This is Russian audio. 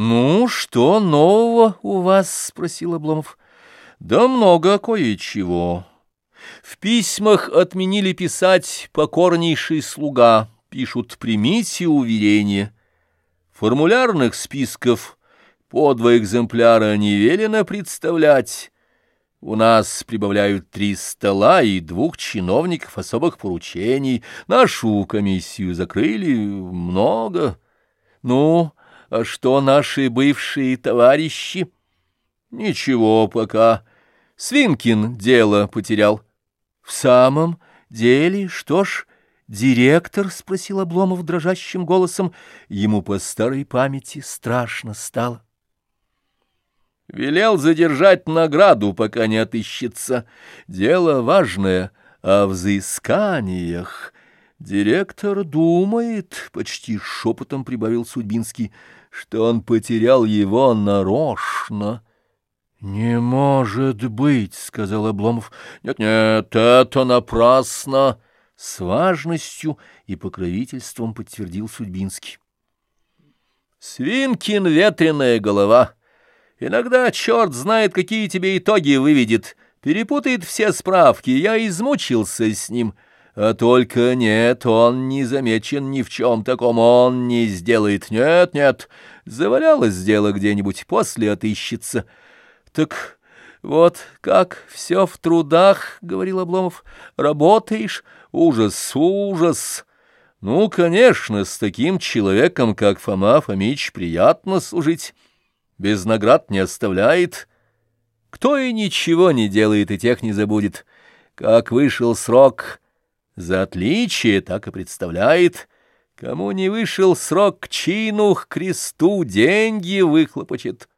«Ну, что нового у вас?» — спросил Обломов. «Да много кое-чего. В письмах отменили писать «покорнейший слуга», пишут «примите уверение». Формулярных списков по два экземпляра не велено представлять. У нас прибавляют три стола и двух чиновников особых поручений. Нашу комиссию закрыли много. Ну, а что наши бывшие товарищи? Ничего пока. Свинкин дело потерял. В самом деле, что ж, директор, — спросил Обломов дрожащим голосом, ему по старой памяти страшно стало. Велел задержать награду, пока не отыщется. Дело важное о взысканиях. Директор думает, — почти шепотом прибавил Судьбинский, — что он потерял его нарочно. — Не может быть, — сказал Обломов. Нет, — Нет-нет, это напрасно! — с важностью и покровительством подтвердил Судьбинский. — Свинкин — ветреная голова. Иногда черт знает, какие тебе итоги выведет. Перепутает все справки. Я измучился с ним. — а только нет, он не замечен ни в чем таком, он не сделает. Нет, нет, завалялось дело где-нибудь, после отыщется. Так вот как все в трудах, — говорил Обломов, — работаешь, ужас, ужас. Ну, конечно, с таким человеком, как Фома Фомич, приятно служить. Без наград не оставляет. Кто и ничего не делает, и тех не забудет. Как вышел срок за отличие так и представляет. Кому не вышел срок к чину, к кресту деньги выхлопочет.